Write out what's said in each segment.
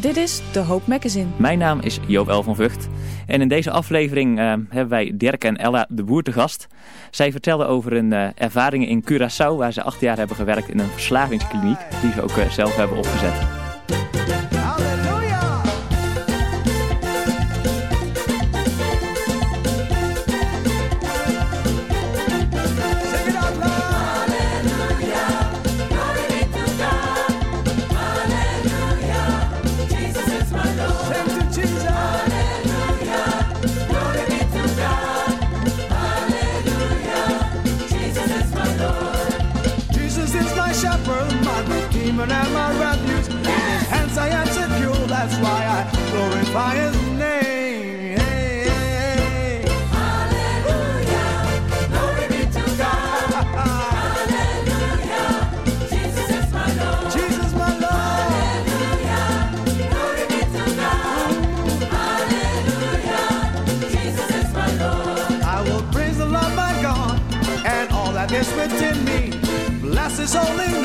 Dit is de Hoop Magazine. Mijn naam is Joop El van Vught. En in deze aflevering uh, hebben wij Dirk en Ella de Boer te gast. Zij vertellen over hun uh, ervaringen in Curaçao, waar ze acht jaar hebben gewerkt in een verslavingskliniek, die ze ook uh, zelf hebben opgezet. is only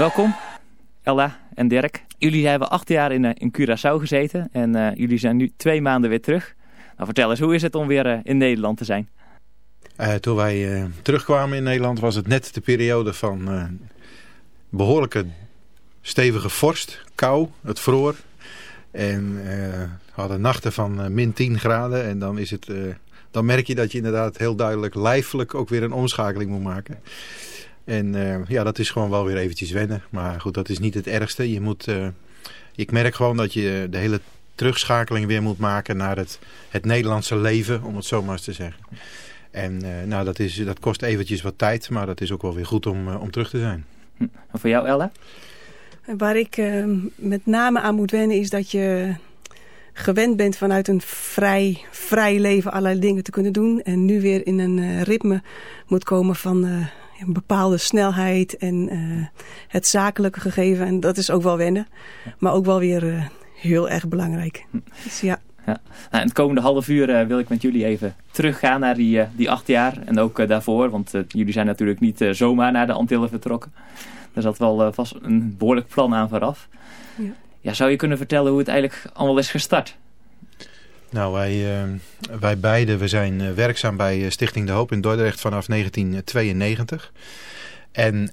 welkom. Ella en Dirk. Jullie hebben acht jaar in, eh, Curaçao gezeten en eh, jullie zijn nu twee maanden weer terug. Nou, vertel eens, hoe is het om weer eh, in Nederland te zijn? Toen wij terugkwamen in Nederland was het net de periode van eh, behoorlijke stevige vorst, kou, het vroor. En we hadden nachten van min 10 graden en dan, is het, dan merk je dat je inderdaad heel duidelijk lijfelijk ook weer een omschakeling moet maken. En eh, ja, dat is gewoon wel weer eventjes wennen. Maar goed, dat is niet het ergste. Je moet, eh, ik merk gewoon dat je de hele terugschakeling weer moet maken naar het, het Nederlandse leven, om het zo maar eens te zeggen. En eh, nou, dat, is, dat kost eventjes wat tijd, maar dat is ook wel weer goed om, om terug te zijn. Hm. En voor jou, Ella? Waar ik met name aan moet wennen is dat je gewend bent vanuit een vrij, vrij leven allerlei dingen te kunnen doen. En nu weer in een eh, ritme moet komen van eh, een bepaalde snelheid en eh, het zakelijke gegeven. En dat is ook wel wennen, maar ook wel weer eh, heel erg belangrijk. Dus ja. Ja. Nou, in het komende half uur eh, wil ik met jullie even teruggaan naar die, die acht jaar. En ook daarvoor, want jullie zijn natuurlijk niet zomaar naar de Antillen vertrokken. Er zat wel vast een behoorlijk plan aan vooraf. Ja. Ja, zou je kunnen vertellen hoe het eigenlijk allemaal is gestart? Nou, wij, eh, wij beiden we zijn eh, werkzaam bij eh, Stichting De Hoop in Dordrecht vanaf 1992. En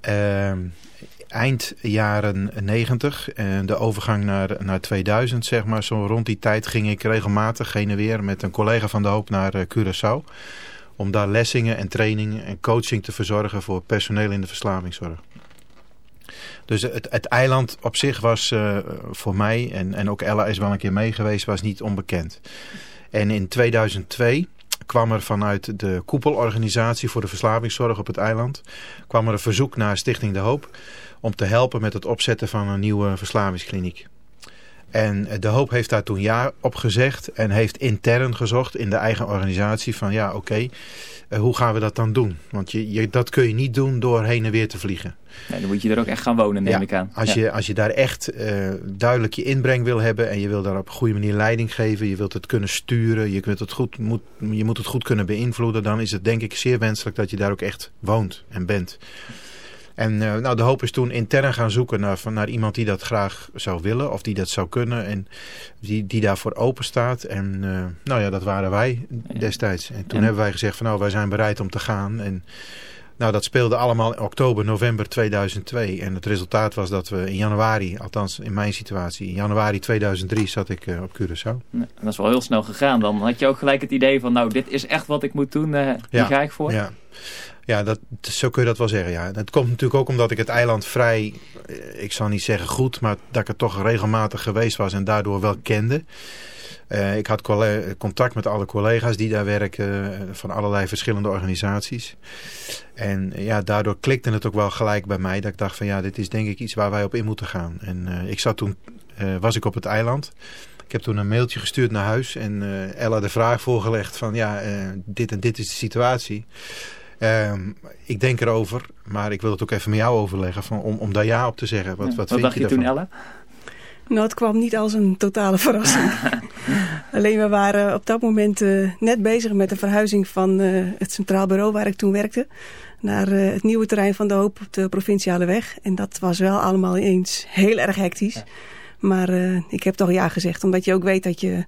eind jaren 90, de overgang naar, naar 2000 zeg maar, zo rond die tijd ging ik regelmatig heen en weer met een collega van de Hoop naar Curaçao. Om daar lessingen en trainingen en coaching te verzorgen voor personeel in de verslavingszorg. Dus het, het eiland op zich was uh, voor mij, en, en ook Ella is wel een keer mee geweest, was niet onbekend. En in 2002 kwam er vanuit de koepelorganisatie voor de verslavingszorg op het eiland... kwam er een verzoek naar Stichting De Hoop om te helpen met het opzetten van een nieuwe verslavingskliniek. En De Hoop heeft daar toen ja op gezegd en heeft intern gezocht in de eigen organisatie van ja oké, eh, hoe gaan we dat dan doen? Want je, je, dat kun je niet doen door heen en weer te vliegen. Nee, dan moet je er ook echt gaan wonen, neem ik aan. Als, je, als je daar echt uh, duidelijk je inbreng wil hebben en je wil daar op een goede manier leiding geven, je wilt het kunnen sturen, je, kunt het goed, moet, je moet het goed kunnen beïnvloeden, dan is het denk ik zeer wenselijk dat je daar ook echt woont en bent. En uh, nou, de hoop is toen intern gaan zoeken naar, van, naar iemand die dat graag zou willen of die dat zou kunnen en die, die daarvoor open staat. En uh, nou ja, dat waren wij destijds. En toen hebben wij gezegd van nou, wij zijn bereid om te gaan. En nou, dat speelde allemaal in oktober, november 2002. En het resultaat was dat we in januari, althans in mijn situatie, in januari 2003 zat ik uh, op Curaçao. dat is wel heel snel gegaan. Dan had je ook gelijk het idee van, nou, dit is echt wat ik moet doen. Uh, ja, ga ik voor. Ja, ja dat, zo kun je dat wel zeggen. Ja. Het komt natuurlijk ook omdat ik het eiland vrij, eh, ik zal niet zeggen goed, maar dat ik er toch regelmatig geweest was en daardoor wel kende. Uh, ik had contact met alle collega's die daar werken uh, van allerlei verschillende organisaties. En ja, daardoor klikte het ook wel gelijk bij mij dat ik dacht van ja, dit is denk ik iets waar wij op in moeten gaan. En ik zat toen, was ik op het eiland. Ik heb toen een mailtje gestuurd naar huis en Ella de vraag voorgelegd van ja, dit en dit is de situatie. Ehm, ik denk erover, maar ik wil het ook even met jou overleggen van, om, om daar ja op te zeggen. Wat, wat, wat, wat dacht je, je toen, Ella? Nou, het kwam niet als een totale verrassing. Alleen we waren op dat moment uh, net bezig met de verhuizing van uh, het Centraal Bureau waar ik toen werkte. Naar uh, het nieuwe terrein van de Hoop op de Provinciale Weg. En dat was wel allemaal eens heel erg hectisch. Ja. Maar ik heb toch ja gezegd. Omdat je ook weet dat je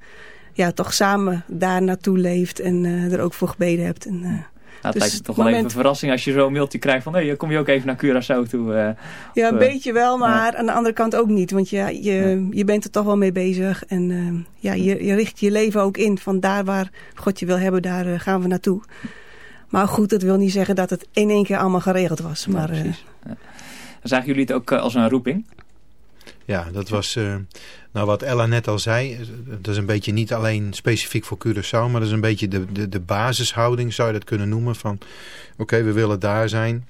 ja, toch samen daar naartoe leeft. En er ook voor gebeden hebt. En, het dus lijkt toch moment... wel even een verrassing als je zo'n mailtje krijgt van... Hey, kom je ook even naar Curaçao toe? Uh, ja, een uh, beetje wel, maar aan de andere kant ook niet. Want ja, je, ja. je bent er toch wel mee bezig. En uh, ja, je, je, richt je leven ook in van daar waar God je wil hebben, daar gaan we naartoe. Maar goed, dat wil niet zeggen dat het in één keer allemaal geregeld was. Maar, precies. Zagen jullie het ook als een roeping? Ja, dat was... Nou, wat Ella net al zei, dat is een beetje niet alleen specifiek voor Curaçao, maar dat is een beetje de, de, de basishouding, zou je dat kunnen noemen, van oké, we willen daar zijn,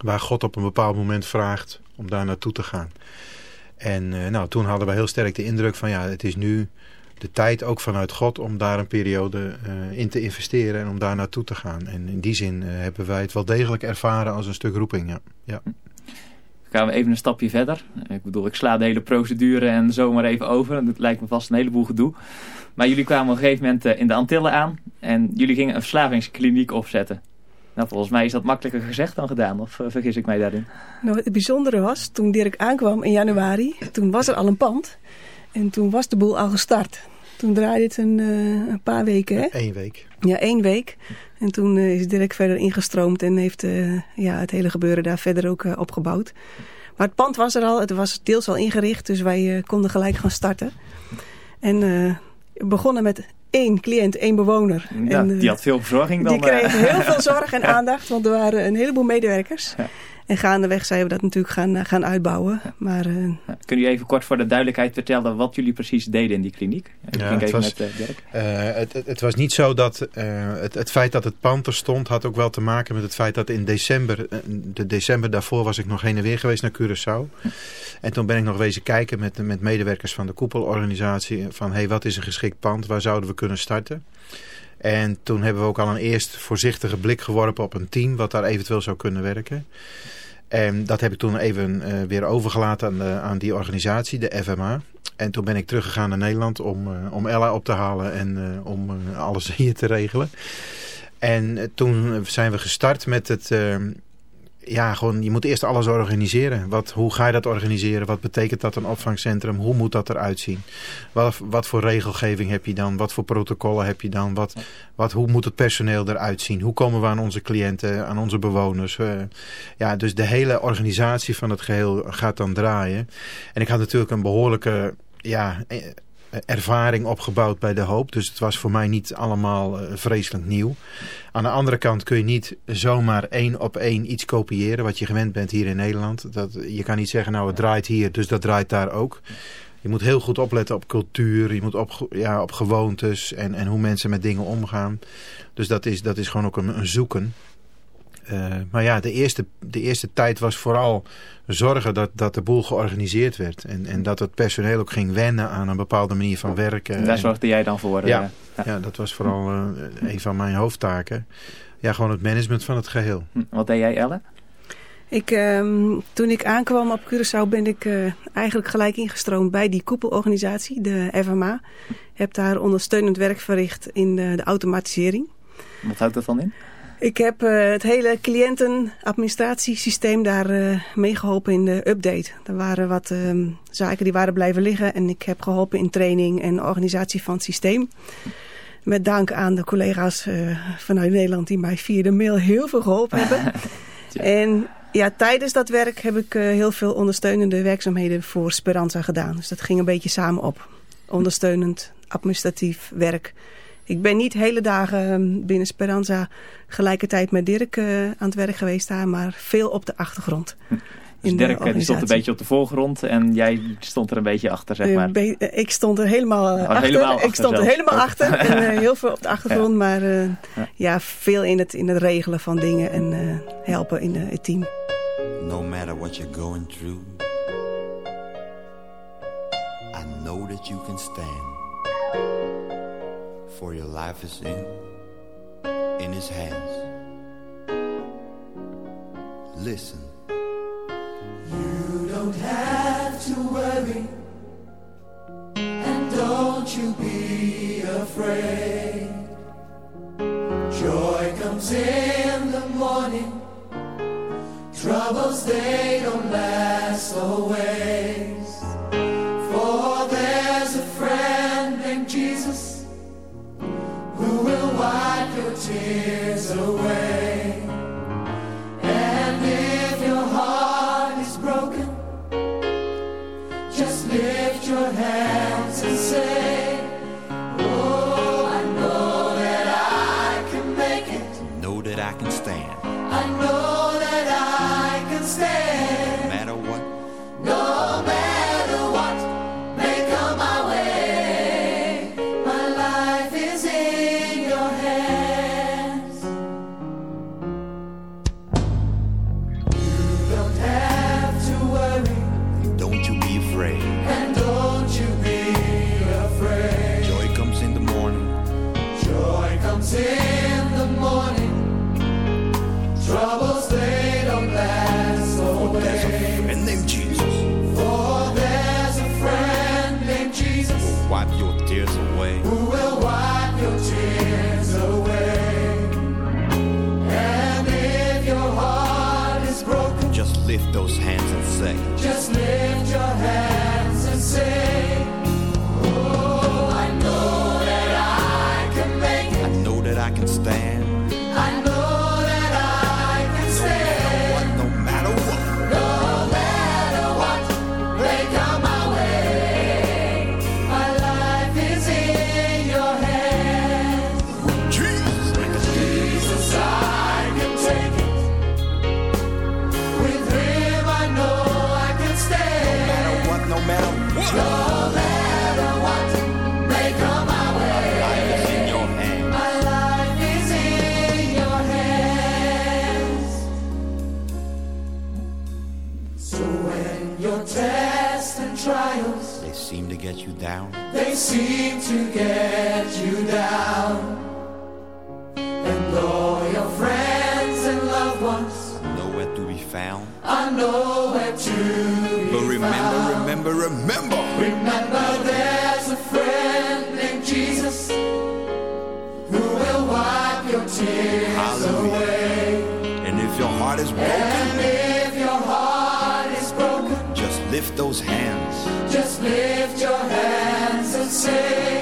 waar God op een bepaald moment vraagt om daar naartoe te gaan. En uh, nou, toen hadden we heel sterk de indruk van ja, het is nu de tijd ook vanuit God om daar een periode in te investeren en om daar naartoe te gaan. En in die zin hebben wij het wel degelijk ervaren als een stuk roeping, ja. ja gaan we even een stapje verder. Ik bedoel, ik sla de hele procedure en zomaar even over. Dat lijkt me vast een heleboel gedoe. Maar jullie kwamen op een gegeven moment in de Antillen aan. En jullie gingen een verslavingskliniek opzetten. Nou, volgens mij is dat makkelijker gezegd dan gedaan. Of vergis ik mij daarin? Nou, het bijzondere was, toen Dirk aankwam in januari, toen was er al een pand. En toen was de boel al gestart. Toen draaide het een, uh, een paar weken, hè? Eén week. Ja, één week. En toen uh, is Dirk verder ingestroomd en heeft uh, ja, het hele gebeuren daar verder ook opgebouwd. Maar het pand was er al, het was deels al ingericht, dus wij konden gelijk gaan starten. En we begonnen met één cliënt, één bewoner. Ja, en, die had veel verzorging dan. Die kreeg heel veel zorg en aandacht, want er waren een heleboel medewerkers. Ja. En gaandeweg zijn we dat natuurlijk gaan, gaan uitbouwen. Maar, uh, ja, kun je even kort voor de duidelijkheid vertellen wat jullie precies deden in die kliniek? Ik ja, het, was, met, uh, het, het, het, was niet zo dat het, het feit dat het pand er stond had ook wel te maken met het feit dat in december, de december daarvoor was ik nog heen en weer geweest naar Curaçao. En toen ben ik nog wezen kijken met, met medewerkers van de koepelorganisatie van hey, wat is een geschikt pand, waar zouden we kunnen starten? En toen hebben we ook al een eerst voorzichtige blik geworpen op een team wat daar eventueel zou kunnen werken. En dat heb ik toen even uh, weer overgelaten aan, aan, die organisatie, de FMA. En toen ben ik teruggegaan naar Nederland om, uh, om Ella op te halen en uh, om alles hier te regelen. En toen zijn we gestart met het... ja, gewoon, je moet eerst alles organiseren. Wat, hoe ga je dat organiseren? Wat betekent dat een opvangcentrum? Hoe moet dat eruit zien? Wat, wat voor regelgeving heb je dan? Wat voor protocollen heb je dan? Wat, wat, hoe moet het personeel eruit zien? Hoe komen we aan onze cliënten, aan onze bewoners? Uh, ja, dus de hele organisatie van het geheel gaat dan draaien. En ik had natuurlijk een behoorlijke ja, ervaring opgebouwd bij De Hoop. Dus het was voor mij niet allemaal uh, vreselijk nieuw. Aan de andere kant kun je niet zomaar één op één iets kopiëren... wat je gewend bent hier in Nederland. Dat, je kan niet zeggen, nou het draait hier, dus dat draait daar ook. Je moet heel goed opletten op cultuur, je moet op, ja, op gewoontes... En, en hoe mensen met dingen omgaan. Dus dat is, dat is gewoon ook een, een zoeken. Uh, maar ja, de eerste, de eerste tijd was vooral zorgen dat, dat de boel georganiseerd werd. En, en dat het personeel ook ging wennen aan een bepaalde manier van werken. Daar zorgde jij dan voor? Ja, ja. ja dat was vooral uh, een van mijn hoofdtaken. Ja, gewoon het management van het geheel. Hm, wat deed jij, Elle? Ik, um, toen ik aankwam op Curaçao ben ik uh, eigenlijk gelijk ingestroomd bij die koepelorganisatie, de FMA. Heb daar ondersteunend werk verricht in de, de automatisering. Wat houdt dat dan in? Ik heb uh, het hele cliëntenadministratiesysteem daar uh, meegeholpen in de update. Er waren wat uh, zaken die waren blijven liggen en ik heb geholpen in training en organisatie van het systeem. Met dank aan de collega's uh, vanuit Nederland die mij via de mail heel veel geholpen hebben. en ja, tijdens dat werk heb ik heel veel ondersteunende werkzaamheden voor Speranza gedaan. Dus dat ging een beetje samen op. Ondersteunend administratief werk. Ik ben niet hele dagen ehm, binnen Speranza gelijkertijd met Dirk uh, aan het werk geweest daar, maar veel op de achtergrond. Dus Dirk die stond een beetje op de voorgrond en jij stond er een beetje achter, zeg maar. Uh, ik stond er helemaal achter. Helemaal achter. Ik stond er helemaal achter en heel veel op de achtergrond, ja. maar ja. ja. veel in het, in het regelen van dingen en helpen in het team. No matter what you're going through, I know that you can stand. For your life is in in his hands. Listen. You don't have to worry and don't you be afraid. Joy comes in the morning troubles they don't last always lift those hands and say, just lift your hands and say, seem to get you down. And all your friends and loved ones Nowhere to be found. are nowhere to be But remember, found. remember, remember. Remember there's a friend named Jesus who will wipe your tears Hallelujah. away. And if your heart is broken. And if your heart is broken, just lift those hands. Just lift your hands and say,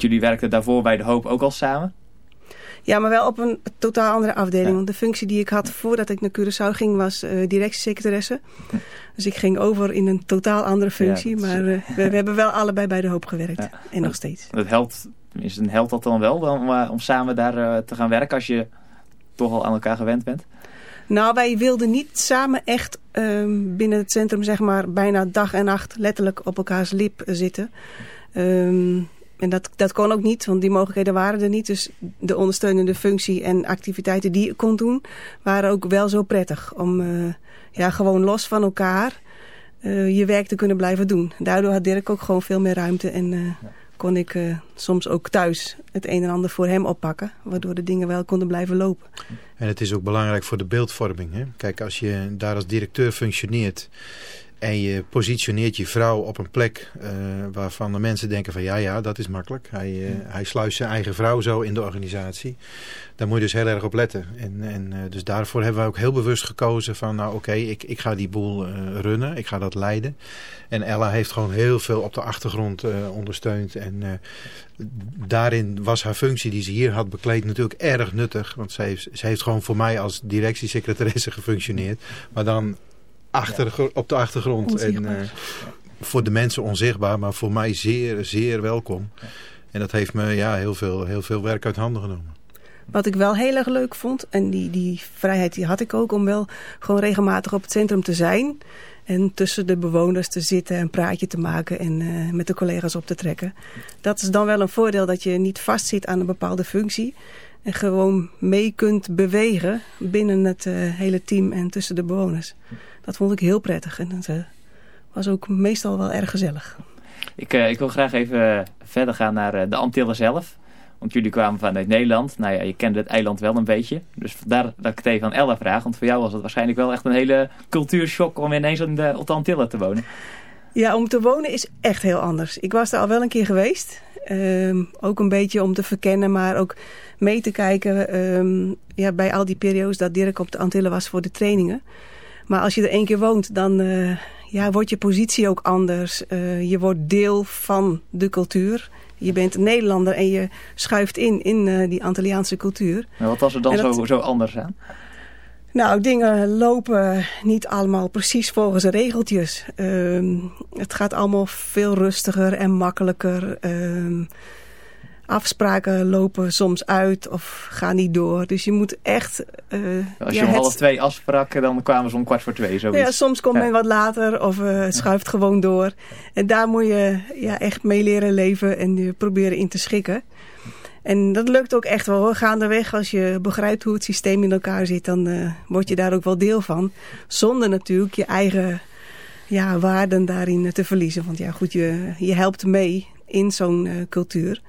Want jullie werkten daarvoor bij De Hoop ook al samen? Ja, maar wel op een totaal andere afdeling. Ja. Want de functie die ik had voordat ik naar Curaçao ging was eh directiesecretaresse. Dus ik ging over in een totaal andere functie. Ja, maar eh, we, we hebben wel allebei bij de hoop gewerkt. Ja. En nog steeds. Dat helpt, tenminste, helpt dat dan wel om, eh, om samen daar eh, te gaan werken als je toch al aan elkaar gewend bent? Nou, wij wilden niet samen echt ehm, binnen het centrum, zeg maar, bijna dag en nacht letterlijk op elkaars lip zitten. Ehm, en dat, dat kon ook niet, want die mogelijkheden waren er niet. Dus de ondersteunende functie en activiteiten die ik kon doen, waren ook wel zo prettig. Om eh, ja, gewoon los van elkaar eh, je werk te kunnen blijven doen. Daardoor had Dirk ook gewoon veel meer ruimte en eh, kon ik eh, soms ook thuis het een en ander voor hem oppakken. Waardoor de dingen wel konden blijven lopen. En het is ook belangrijk voor de beeldvorming. Hè? Kijk, als je daar als directeur functioneert en je positioneert je vrouw op een plek eh, waarvan de mensen denken van ja, ja, dat is makkelijk. Hij, eh, hij sluist zijn eigen vrouw zo in de organisatie. Daar moet je dus heel erg op letten. En, en, eh, dus daarvoor hebben we ook heel bewust gekozen van nou oké, ik, ik ga die boel runnen. Ik ga dat leiden. En Ella heeft gewoon heel veel op de achtergrond ondersteund. En daarin was haar functie die ze hier had bekleed natuurlijk erg nuttig. Want ze heeft, ze heeft gewoon voor mij als directiesecretaresse gefunctioneerd. Maar dan achter, op de achtergrond. En, eh, voor de mensen onzichtbaar, maar voor mij zeer, zeer welkom. En dat heeft me ja, heel, veel, heel veel werk uit handen genomen. Wat ik wel heel erg leuk vond, en die, die vrijheid die had ik ook om wel gewoon regelmatig op het centrum te zijn. En tussen de bewoners te zitten en praatje te maken en eh, met de collega's op te trekken. Dat is dan wel een voordeel dat je niet vastzit aan een bepaalde functie. En gewoon mee kunt bewegen binnen het eh, hele team en tussen de bewoners. Dat vond ik heel prettig en dat eh, was ook meestal wel erg gezellig. Ik, eh, ik wil graag even verder gaan naar eh, de Antillen zelf. Want jullie kwamen vanuit Nederland. Nou ja, je kende het eiland wel een beetje. Dus vandaar dat ik het even aan Ella vraag. Want voor jou was het waarschijnlijk wel echt een hele cultuurshock om ineens op de, op de Antillen te wonen. Ja, om te wonen is echt heel anders. Ik was daar al wel een keer geweest. Ehm, ook een beetje om te verkennen, maar ook mee te kijken ehm, ja, bij al die periodes dat Dirk op de Antillen was voor de trainingen. Maar als je er één keer woont, dan, eh, ja, wordt je positie ook anders. je wordt deel van de cultuur. Je bent Nederlander en je schuift in in die Antilliaanse cultuur. Maar wat was er dan zo, zo anders aan? Nou, dingen lopen niet allemaal precies volgens de regeltjes. Uh, het gaat allemaal veel rustiger en makkelijker. Afspraken lopen soms uit of gaan niet door. Dus je moet echt... Uh, Als je ja, om half twee afsprak, dan kwamen ze om kwart voor twee. Zoiets. Ja, soms komt ja. men wat later of uh, het schuift ja. gewoon door. En daar moet je ja, echt mee leren leven en je proberen in te schikken. En dat lukt ook echt wel. Gaandeweg, als je begrijpt hoe het systeem in elkaar zit, dan uh, word je daar ook wel deel van. Zonder natuurlijk je eigen ja, waarden daarin te verliezen. Want ja, goed, je, je helpt mee in zo'n cultuur.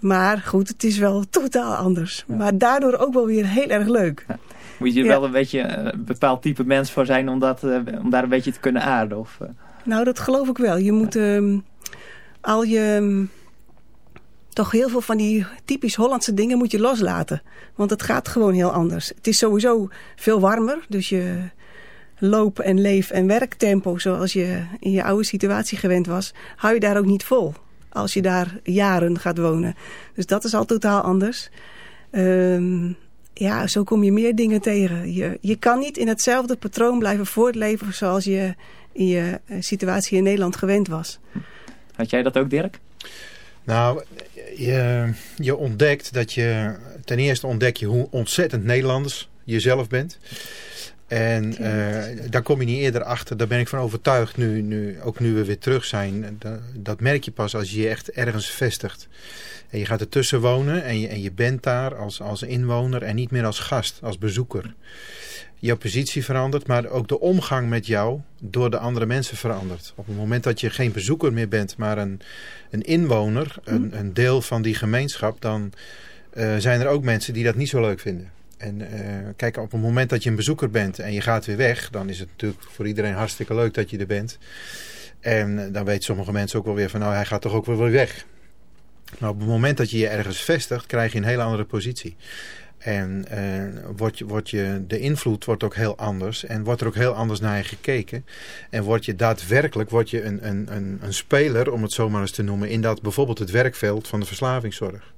Maar goed, het is wel totaal anders. Ja. Maar daardoor ook wel weer heel erg leuk. Ja. Moet je wel een beetje een bepaald type mens voor zijn om, dat, uh, om daar een beetje te kunnen aarden? Of, uh... Nou, dat geloof ik wel. Je moet um, al je... Um, toch heel veel van die typisch Hollandse dingen moet je loslaten. Want het gaat gewoon heel anders. Het is sowieso veel warmer. Dus je loop- en leef- en werktempo zoals je in je oude situatie gewend was... hou je daar ook niet vol als je daar jaren gaat wonen. Dus dat is al totaal anders. Um, ja, zo kom je meer dingen tegen. Je, je kan niet in hetzelfde patroon blijven voortleven zoals je in je situatie in Nederland gewend was. Had jij dat ook, Dirk? Nou, je, je ontdekt dat je... Ten eerste ontdek je hoe ontzettend Nederlanders jezelf bent. En uh, daar kom je niet eerder achter. Daar ben ik van overtuigd, nu, nu, ook nu we weer terug zijn. Dat, dat merk je pas als je je echt ergens vestigt. En je gaat ertussen wonen en je, en je bent daar als, als inwoner en niet meer als gast, als bezoeker. Jouw positie verandert, maar ook de omgang met jou door de andere mensen verandert. Op het moment dat je geen bezoeker meer bent, maar een, een inwoner, een, een deel van die gemeenschap, dan uh, zijn er ook mensen die dat niet zo leuk vinden. En uh, kijk, op het moment dat je een bezoeker bent en je gaat weer weg, dan is het natuurlijk voor iedereen hartstikke leuk dat je er bent. En dan weten sommige mensen ook wel weer van, nou, hij gaat toch ook wel weer weg. Maar op het moment dat je je ergens vestigt, krijg je een hele andere positie. En je, wordt je, de invloed wordt ook heel anders. En wordt er ook heel anders naar je gekeken. En word je daadwerkelijk word je een, een, een, een speler, om het zo maar eens te noemen, in dat bijvoorbeeld het werkveld van de verslavingszorg.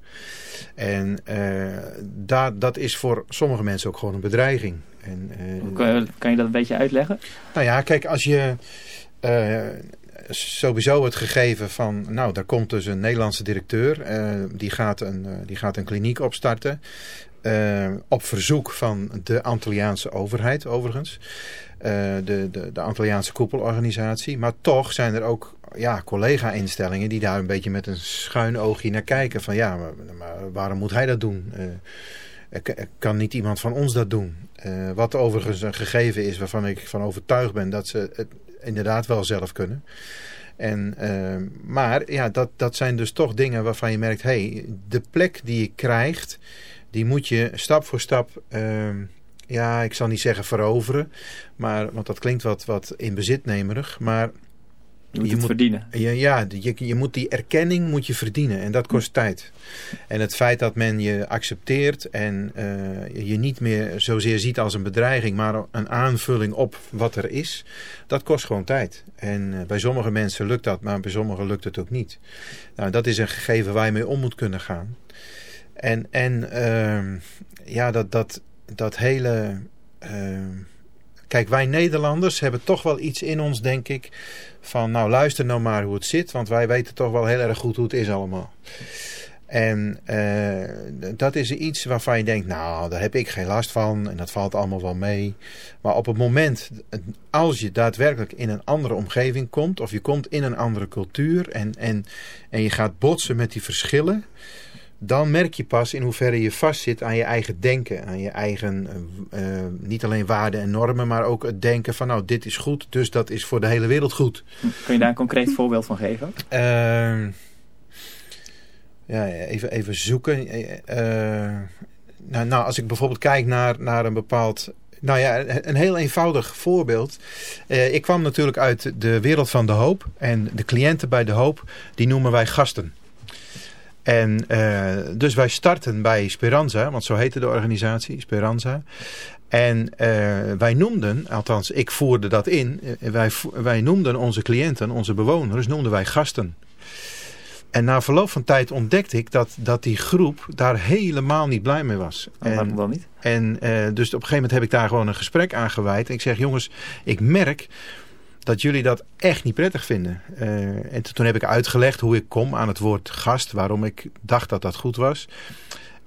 En uh, dat, dat is voor sommige mensen ook gewoon een bedreiging. En, uh, kan, kan, je dat een beetje uitleggen? Nou ja, kijk, als je uh, sowieso het gegeven van... Nou, daar komt dus een Nederlandse directeur. die, gaat een, die gaat een kliniek opstarten. op verzoek van de Antilliaanse overheid overigens. de, de, de Antilliaanse koepelorganisatie. Maar toch zijn er ook ja, collega-instellingen die daar een beetje met een schuin oogje naar kijken. Van ja, maar, waarom moet hij dat doen? Uh, kan niet iemand van ons dat doen? Uh, wat overigens een gegeven is waarvan ik van overtuigd ben dat ze het inderdaad wel zelf kunnen. En, uh, maar ja, dat, dat zijn dus toch dingen waarvan je merkt... hey, de plek die je krijgt, die moet je stap voor stap... Ehm, ja, ik zal niet zeggen veroveren, maar, want dat klinkt wat, wat inbezitnemerig. Maar je moet je het moet, verdienen. Ja, ja je, je moet die erkenning moet je verdienen. En dat kost tijd. En het feit dat men je accepteert en uh, je niet meer zozeer ziet als een bedreiging, maar een aanvulling op wat er is, dat kost gewoon tijd. En uh, bij sommige mensen lukt dat, maar bij sommigen lukt het ook niet. Nou, dat is een gegeven waar je mee om moet kunnen gaan. En, en uh, ja, dat, dat, dat hele ehm, Kijk, wij Nederlanders hebben toch wel iets in ons, denk ik, van nou luister nou maar hoe het zit, want wij weten toch wel heel erg goed hoe het is allemaal. En uh, dat is iets waarvan je denkt, nou, daar heb ik geen last van en dat valt allemaal wel mee. Maar op het moment, als je daadwerkelijk in een andere omgeving komt, of je komt in een andere cultuur en, en, en je gaat botsen met die verschillen, dan merk je pas in hoeverre je vastzit aan je eigen denken. Aan je eigen, uh, uh, niet alleen waarden en normen, maar ook het denken van nou dit is goed, dus dat is voor de hele wereld goed. Kun je daar een concreet voorbeeld van geven? Uh, ja, even, even zoeken. nou, nou, als ik bijvoorbeeld kijk naar, naar een bepaald nou ja, een heel eenvoudig voorbeeld. Uh, ik kwam natuurlijk uit de wereld van de hoop. En de cliënten bij de hoop, die noemen wij gasten. En uh, dus wij starten bij Speranza, want zo heette de organisatie, Speranza. En uh, wij noemden, althans ik voerde dat in, wij, wij noemden onze cliënten, onze bewoners, noemden wij gasten. En na verloop van tijd ontdekte ik dat, dat die groep daar helemaal niet blij mee was. En, waarom dan niet? En uh, dus op een gegeven moment heb ik daar gewoon een gesprek aan gewijd. En ik zeg, jongens, ik merk dat jullie dat echt niet prettig vinden. Uh, en toen heb ik uitgelegd hoe ik kom aan het woord gast, waarom ik dacht dat dat goed was.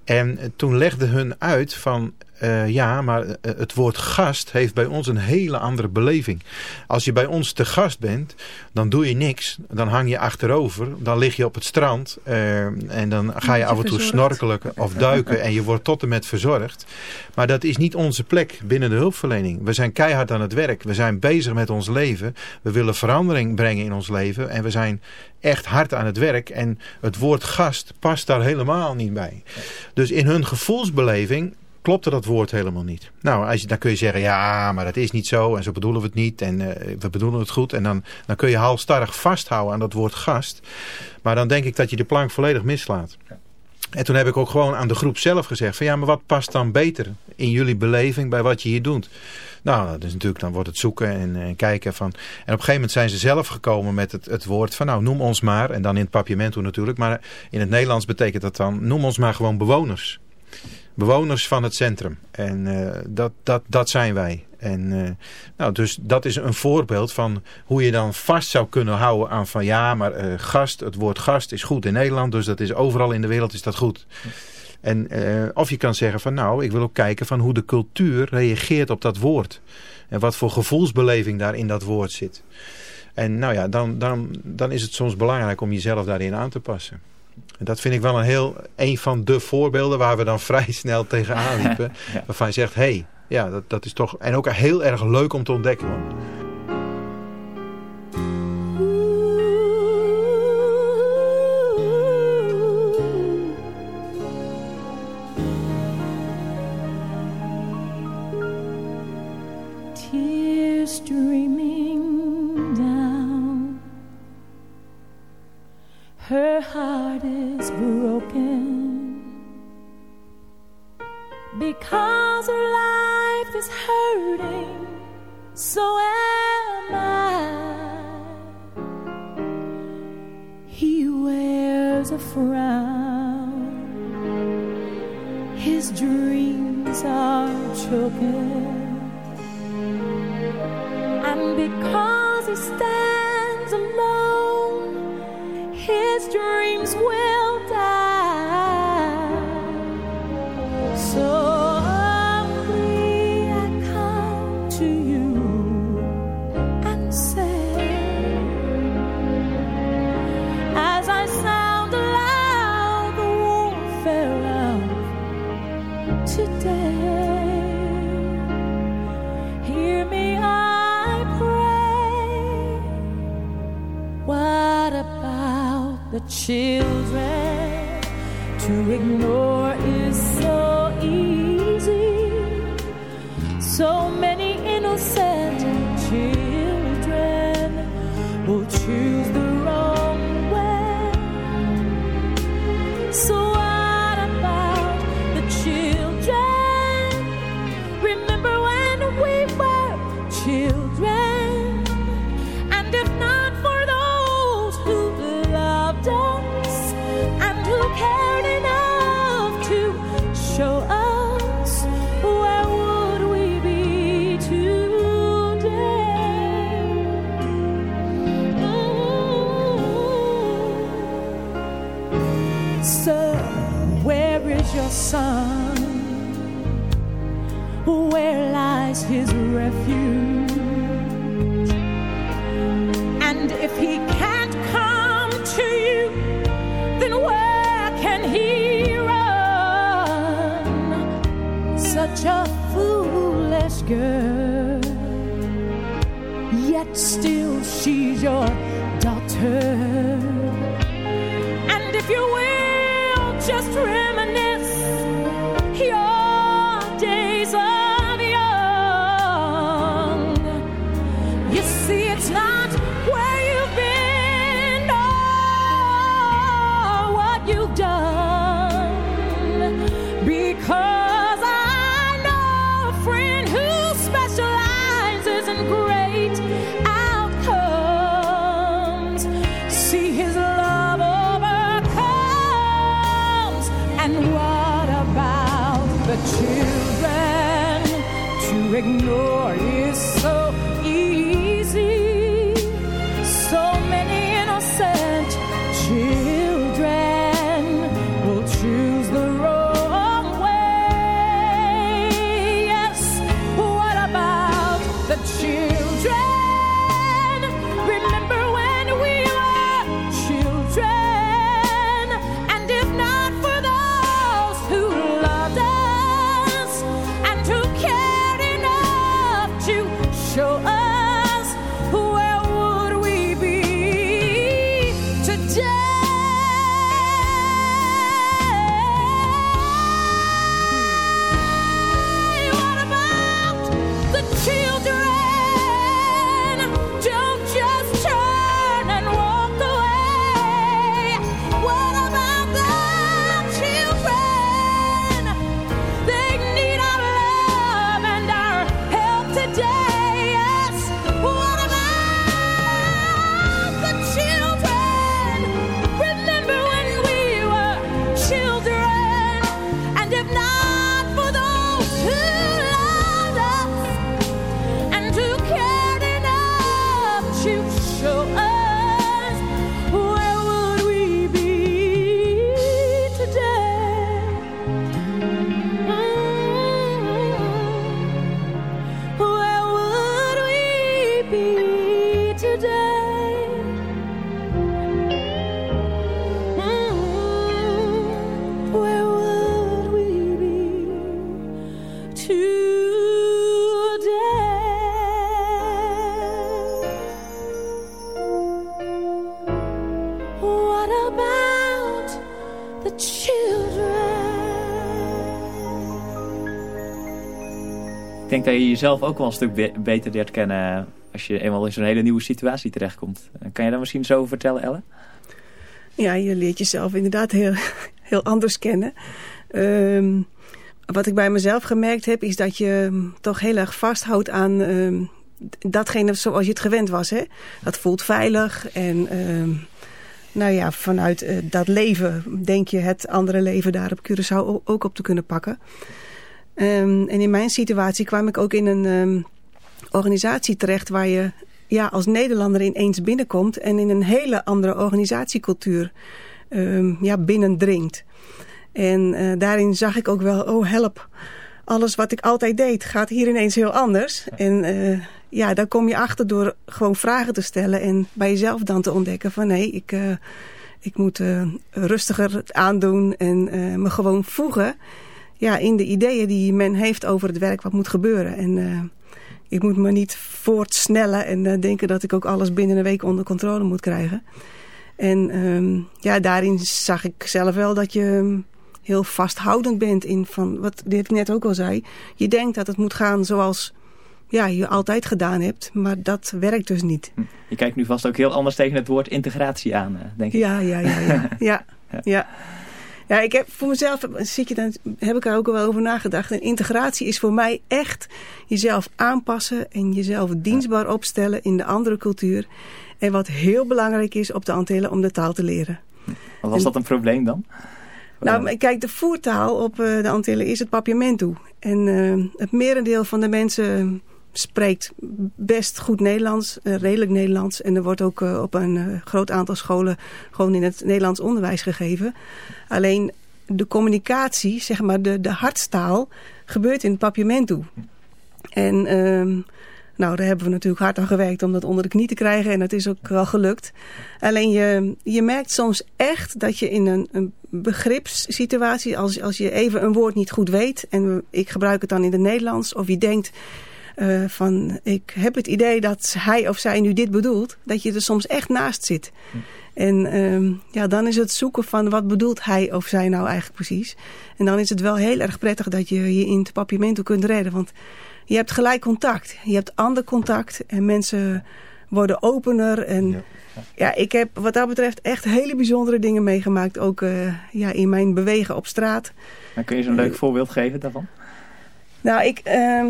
En toen legde hun uit van uh, ja, maar uh, het woord gast heeft bij ons een hele andere beleving. Als je bij ons te gast bent, dan doe je niks. Dan hang je achterover, dan lig je op het strand uh, en dan ga je, je af en toe snorkelen of duiken en je wordt tot en met verzorgd. Maar dat is niet onze plek binnen de hulpverlening. We zijn keihard aan het werk. We zijn bezig met ons leven. We willen verandering brengen in ons leven en we zijn echt hard aan het werk. En het woord gast past daar helemaal niet bij. Dus in hun gevoelsbeleving klopte dat woord helemaal niet. Nou, als je, dan kun je zeggen, ja, maar dat is niet zo en zo bedoelen we het niet en uh, we bedoelen het goed. En dan, dan kun je halstarrig vasthouden aan dat woord gast. Maar dan denk ik dat je de plank volledig mislaat. En toen heb ik ook gewoon aan de groep zelf gezegd van ja, maar wat past dan beter in jullie beleving bij wat je hier doet? Nou, dus natuurlijk dan wordt het zoeken en, en, kijken van... En op een gegeven moment zijn ze zelf gekomen met het, het woord van nou noem ons maar. En dan in het papiamento natuurlijk. Maar in het Nederlands betekent dat dan noem ons maar gewoon bewoners bewoners van het centrum. En uh, dat, dat, dat zijn wij. En uh, nou, dus dat is een voorbeeld van hoe je dan vast zou kunnen houden aan van ja, maar uh, gast, het woord gast is goed in Nederland, dus dat is overal in de wereld is dat goed. En of je kan zeggen van nou, ik wil ook kijken van hoe de cultuur reageert op dat woord. En wat voor gevoelsbeleving daar in dat woord zit. En nou ja, dan, dan, dan is het soms belangrijk om jezelf daarin aan te passen. En dat vind ik wel een heel een van de voorbeelden waar we dan vrij snel tegenaan liepen. ja. Waarvan je zegt, hé, hey, ja, dat, dat is toch... En ook heel erg leuk om te ontdekken. Hoor. Dat je jezelf ook wel een stuk be- beter leert kennen eh, als je eenmaal in zo'n hele nieuwe situatie terechtkomt. Eh, Kan je daar misschien zo vertellen, Elle? Ja, je leert jezelf inderdaad heel, heel anders kennen. Ehm, wat ik bij mezelf gemerkt heb, is dat je ehm, toch heel erg vasthoudt aan ehm, datgene zoals je het gewend was. Hè? Dat voelt veilig en ehm, nou ja, vanuit eh, dat leven denk je het andere leven daar op Curaçao ook op te kunnen pakken. Ehm, en in mijn situatie kwam ik ook in een ehm, organisatie terecht waar je ja, als Nederlander ineens binnenkomt en in een hele andere organisatiecultuur ehm, ja, binnendringt. En eh, daarin zag ik ook wel, oh help, alles wat ik altijd deed gaat hier ineens heel anders. En eh, ja, daar kom je achter door gewoon vragen te stellen en bij jezelf dan te ontdekken van nee, ik, eh, ik moet rustiger aandoen en me gewoon voegen ja, in de ideeën die men heeft over het werk wat moet gebeuren. En eh, ik moet me niet voortsnellen en eh, denken dat ik ook alles binnen een week onder controle moet krijgen. En ehm, ja, daarin zag ik zelf wel dat je ehm, heel vasthoudend bent in van wat dit net ook al zei. Je denkt dat het moet gaan zoals ja, je altijd gedaan hebt, maar dat werkt dus niet. Je kijkt nu vast ook heel anders tegen het woord integratie aan, eh, denk ik. Ja, ja, ja, ja. ja, ja. Ja, ik heb voor mezelf, zit je dan, heb ik er ook wel over nagedacht. En integratie is voor mij echt jezelf aanpassen en jezelf dienstbaar opstellen in de andere cultuur. En wat heel belangrijk is op de Antillen om de taal te leren. Was En- dat een probleem dan? Nou, maar kijk, de voertaal op eh, de Antillen is het papiamento. En eh, het merendeel van de mensen spreekt best goed Nederlands, eh, redelijk Nederlands. En er wordt ook eh, op een eh, groot aantal scholen gewoon in het Nederlands onderwijs gegeven. Alleen de communicatie, zeg maar de, de hartstaal, gebeurt in het papiamento. En ehm, nou, daar hebben we natuurlijk hard aan gewerkt om dat onder de knie te krijgen. En dat is ook wel gelukt. Alleen je, je merkt soms echt dat je in een, een begripssituatie, als, als je even een woord niet goed weet. En ik gebruik het dan in het Nederlands. Of je denkt eh, van, ik heb het idee dat hij of zij nu dit bedoelt. Dat je er soms echt naast zit. En ehm, ja, dan is het zoeken van wat bedoelt hij of zij nou eigenlijk precies. En dan is het wel heel erg prettig dat je je in het papiermento kunt redden. Want je hebt gelijk contact. Je hebt ander contact. En mensen worden opener. En ja. ik heb wat dat betreft echt hele bijzondere dingen meegemaakt. Ook eh, ja, in mijn bewegen op straat. Dan kun je zo'n leuk voorbeeld geven daarvan? Nou, ik, ehm,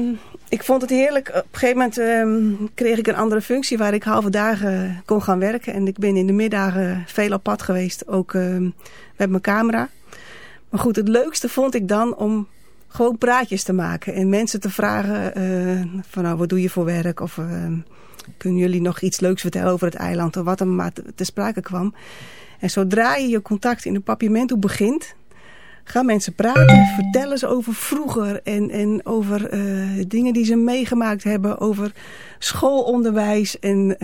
ik vond het heerlijk. Op een gegeven moment ehm, kreeg ik een andere functie waar ik halve dagen kon gaan werken. En ik ben in de middagen veel op pad geweest, ook ehm, met mijn camera. Maar goed, het leukste vond ik dan om gewoon praatjes te maken. En mensen te vragen uh, van nou, wat doe je voor werk? Of uh, kunnen jullie nog iets leuks vertellen over het eiland? Of wat er maar te, sprake kwam. En zodra je je contact in een papiamento begint... gaan mensen praten, vertellen ze over vroeger... en, en over uh, dingen die ze meegemaakt hebben, over schoolonderwijs... en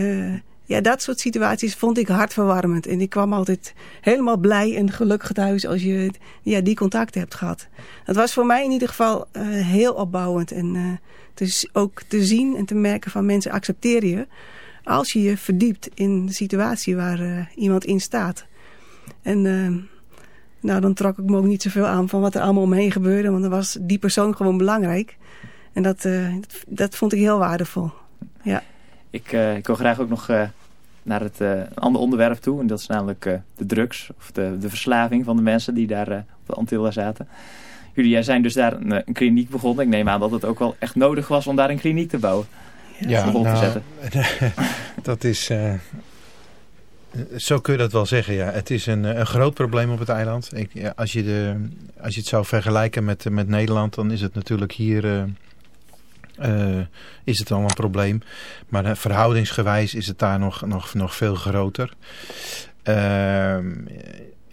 ja, dat soort situaties vond ik hartverwarmend. En ik kwam altijd helemaal blij en gelukkig thuis als je ja, die contact hebt gehad. Dat was voor mij in ieder geval uh, heel opbouwend. En dus ook te zien en te merken van mensen accepteer je... als je je verdiept in de situatie waar iemand in staat. En nou, dan trok ik me ook niet zoveel aan van wat er allemaal omheen gebeurde. Want dan was die persoon gewoon belangrijk. En dat, dat, dat vond ik heel waardevol. Ja. Ik, uh, ik wil graag ook nog uh, naar het uh, ander onderwerp toe. En dat is namelijk de drugs. Of de, de verslaving van de mensen die daar op de Antillen zaten. Jullie jij zijn dus daar een, een, kliniek begonnen. Ik neem aan dat het ook wel echt nodig was om daar een kliniek te bouwen. Ja, om nou, te zetten. dat is... Zo kun je dat wel zeggen, ja. Het is een, een groot probleem op het eiland. Ik, als, je de, als je het zou vergelijken met, met Nederland, dan is het natuurlijk hier... Uh, is het al een probleem. Maar verhoudingsgewijs is het daar nog, nog, nog veel groter. Uh,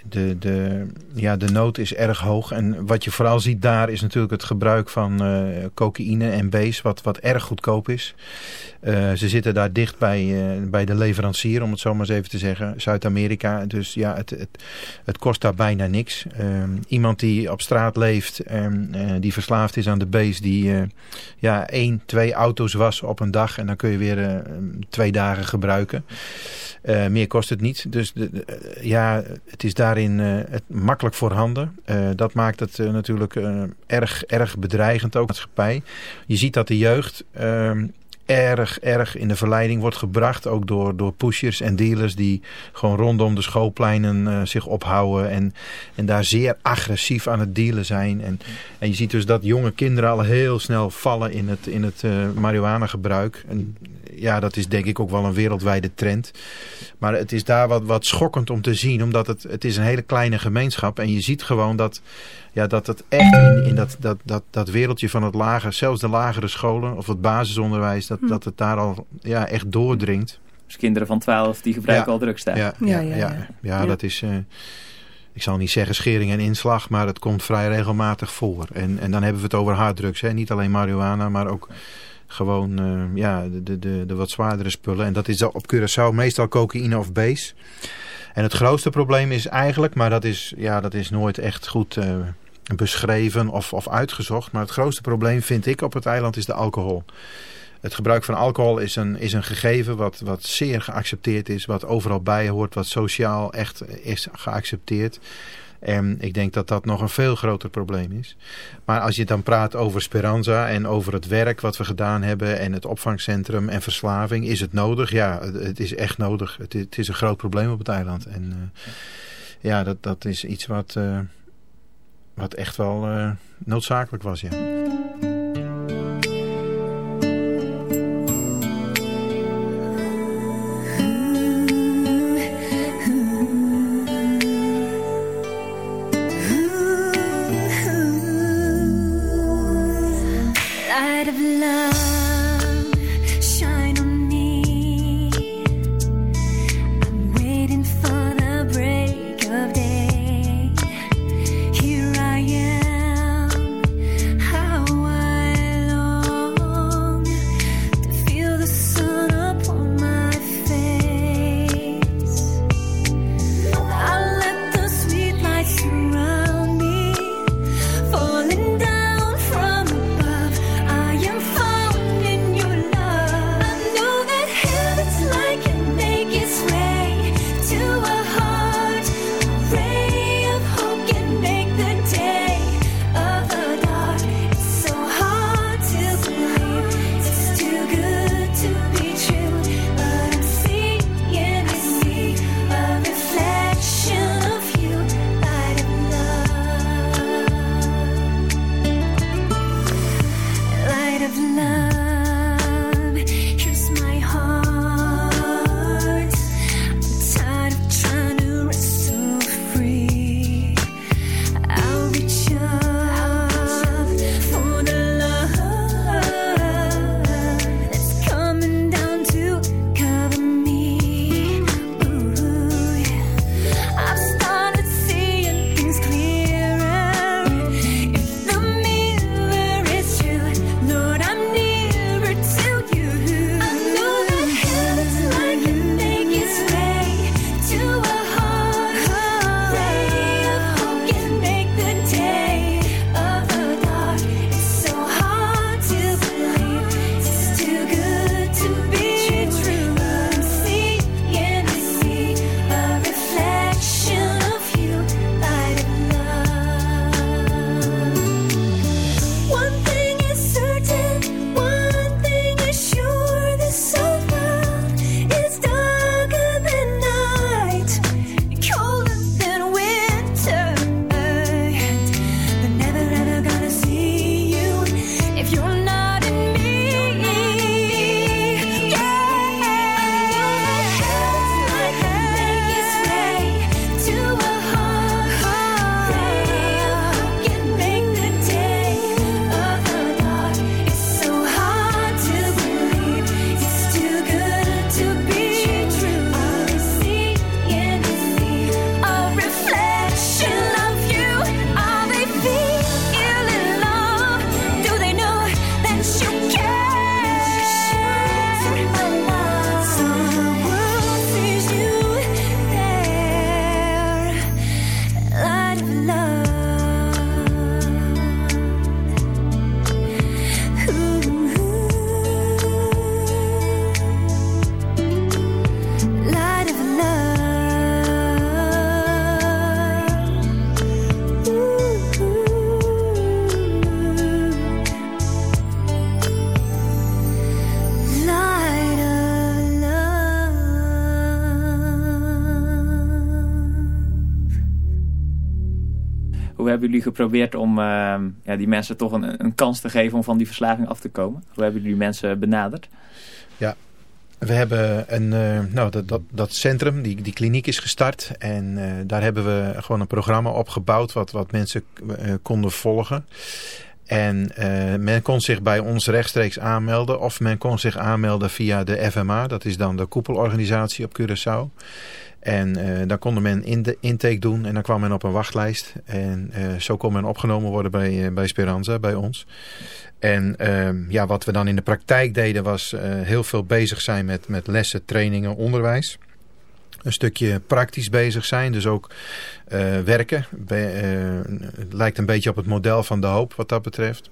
de, de, ja, de nood is erg hoog. En wat je vooral ziet daar is natuurlijk het gebruik van uh, cocaïne en base, wat, wat erg goedkoop is. Uh, ze zitten daar dicht bij, uh, bij de leverancier, om het zo maar eens even te zeggen. Zuid-Amerika. Dus ja, het, het, het kost daar bijna niks. iemand die op straat leeft, die verslaafd is aan de base, die ja, één, twee auto's was op een dag. En dan kun je weer twee dagen gebruiken. Meer kost het niet. Dus de, de, ja, het is daarin uh, het makkelijk voorhanden. Uh, dat maakt het natuurlijk erg, erg bedreigend ook maatschappij. Je ziet dat de jeugd ehm, erg, erg in de verleiding wordt gebracht. Ook door, door pushers en dealers die gewoon rondom de schoolpleinen zich ophouden. En, en daar zeer agressief aan het dealen zijn. En, en je ziet dus dat jonge kinderen al heel snel vallen in het, in het marihuana gebruik. En ja, dat is denk ik ook wel een wereldwijde trend. Maar het is daar wat, wat schokkend om te zien. Omdat het, het is een hele kleine gemeenschap. En je ziet gewoon dat, ja, dat het echt in, in dat, dat, dat, dat wereldje van het lager, zelfs de lagere scholen of het basisonderwijs, dat, hm. dat het daar al ja, echt doordringt. Dus kinderen van 12 die gebruiken ja. al drugs daar. Ja, ja, ja, ja, ja, dat is... Uh, ik zal niet zeggen schering en inslag, maar het komt vrij regelmatig voor. En, en dan hebben we het over harddrugs. Hè? Niet alleen marihuana, maar ook gewoon uh, ja, de, de, de wat zwaardere spullen. En dat is op Curaçao meestal cocaïne of base. En het grootste probleem is eigenlijk, maar dat is, ja, dat is nooit echt goed uh, beschreven of, of uitgezocht. Maar het grootste probleem vind ik op het eiland is de alcohol. Het gebruik van alcohol is een, is een gegeven wat, wat zeer geaccepteerd is. Wat overal bij hoort, wat sociaal echt is geaccepteerd. En ik denk dat dat nog een veel groter probleem is. Maar als je dan praat over Speranza en over het werk wat we gedaan hebben... en het opvangcentrum en verslaving, is het nodig? Ja, het is echt nodig. Het het is een groot probleem op het eiland. En uh, ja, dat, dat is iets wat, uh, wat echt wel uh, noodzakelijk was, ja. Geprobeerd om ja, die mensen toch een, een kans te geven om van die verslaving af te komen? Hoe hebben jullie mensen benaderd? Ja, we hebben een, uh, nou, dat, dat, dat centrum, die, die kliniek is gestart. En uh, daar hebben we gewoon een programma opgebouwd wat, wat mensen uh, konden volgen. En men kon zich bij ons rechtstreeks aanmelden. Of men kon zich aanmelden via de FMA. Dat is dan de koepelorganisatie op Curaçao. En dan kon men in de intake doen. En dan kwam men op een wachtlijst. En zo kon men opgenomen worden bij, bij Speranza, bij ons. En uh, ja, wat we dan in de praktijk deden was heel veel bezig zijn met, met lessen, trainingen, onderwijs. Een stukje praktisch bezig zijn, dus ook werken. Het lijkt een beetje op het model van de hoop wat dat betreft.